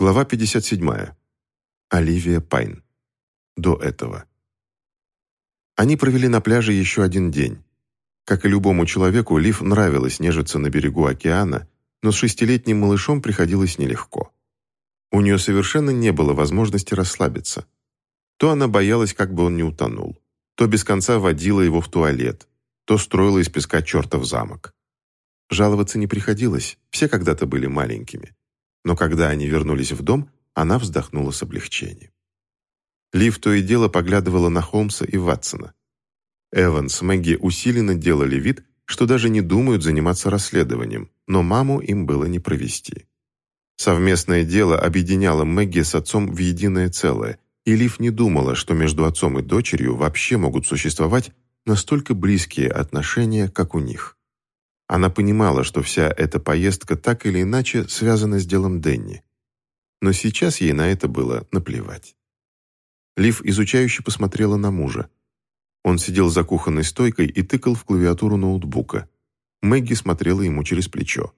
Глава 57. Оливия Пайн. До этого. Они провели на пляже еще один день. Как и любому человеку, Лив нравилось нежиться на берегу океана, но с шестилетним малышом приходилось нелегко. У нее совершенно не было возможности расслабиться. То она боялась, как бы он не утонул, то без конца водила его в туалет, то строила из песка чертов замок. Жаловаться не приходилось, все когда-то были маленькими. Но когда они вернулись в дом, она вздохнула с облегчением. Лив то и дело поглядывала на Холмса и Ватсона. Эван с Мэгги усиленно делали вид, что даже не думают заниматься расследованием, но маму им было не провести. Совместное дело объединяло Мэгги с отцом в единое целое, и Лив не думала, что между отцом и дочерью вообще могут существовать настолько близкие отношения, как у них. Она понимала, что вся эта поездка так или иначе связана с делом Денни. Но сейчас ей на это было наплевать. Лив изучающе посмотрела на мужа. Он сидел за кухонной стойкой и тыкал в клавиатуру ноутбука. Мэгги смотрела ему через плечо.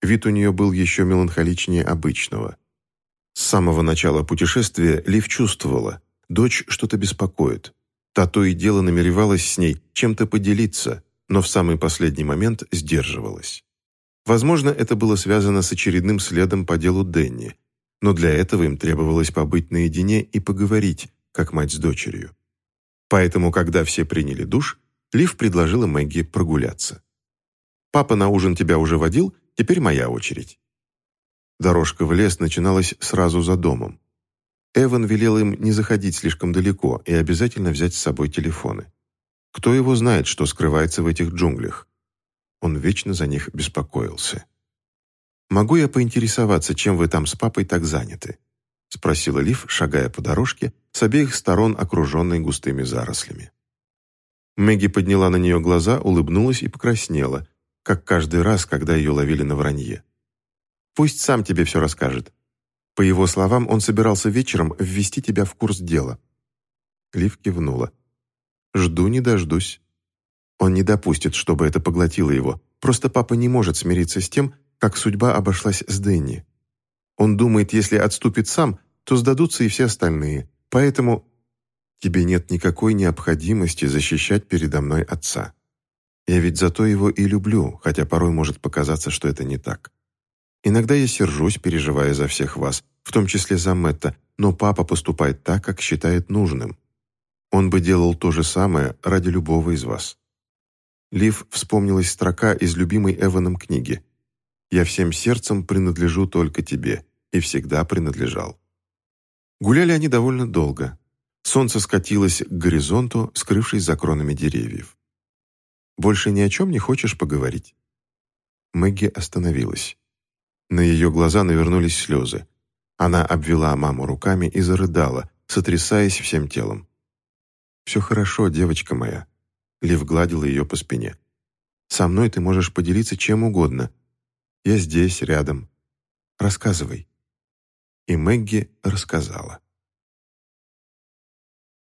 Вид у нее был еще меланхоличнее обычного. С самого начала путешествия Лив чувствовала, дочь что-то беспокоит. Та то и дело намеревалась с ней чем-то поделиться, но в самый последний момент сдерживалась. Возможно, это было связано с очередным следом по делу Денни, но для этого им требовалось побыть наедине и поговорить, как мать с дочерью. Поэтому, когда все приняли душ, Лив предложила Мэгги прогуляться. «Папа на ужин тебя уже водил, теперь моя очередь». Дорожка в лес начиналась сразу за домом. Эван велел им не заходить слишком далеко и обязательно взять с собой телефоны. Кто его знает, что скрывается в этих джунглях? Он вечно за них беспокоился. «Могу я поинтересоваться, чем вы там с папой так заняты?» — спросила Лив, шагая по дорожке, с обеих сторон окруженной густыми зарослями. Мэгги подняла на нее глаза, улыбнулась и покраснела, как каждый раз, когда ее ловили на вранье. «Пусть сам тебе все расскажет. По его словам, он собирался вечером ввести тебя в курс дела». Лив кивнула. Жду не дождусь. Он не допустит, чтобы это поглотило его. Просто папа не может смириться с тем, как судьба обошлась с Дэнни. Он думает, если отступит сам, то сдадутся и все остальные. Поэтому тебе нет никакой необходимости защищать передо мной отца. Я ведь зато его и люблю, хотя порой может показаться, что это не так. Иногда я сержусь, переживая за всех вас, в том числе за Мэтта, но папа поступает так, как считает нужным. Он бы делал то же самое ради любого из вас. Лив вспомнилась строка из любимой Эваном книги «Я всем сердцем принадлежу только тебе» и всегда принадлежал. Гуляли они довольно долго. Солнце скатилось к горизонту, скрывшись за кронами деревьев. «Больше ни о чем не хочешь поговорить?» Мэгги остановилась. На ее глаза навернулись слезы. Она обвела маму руками и зарыдала, сотрясаясь всем телом. «Все хорошо, девочка моя». Лив гладила ее по спине. «Со мной ты можешь поделиться чем угодно. Я здесь, рядом. Рассказывай». И Мэгги рассказала.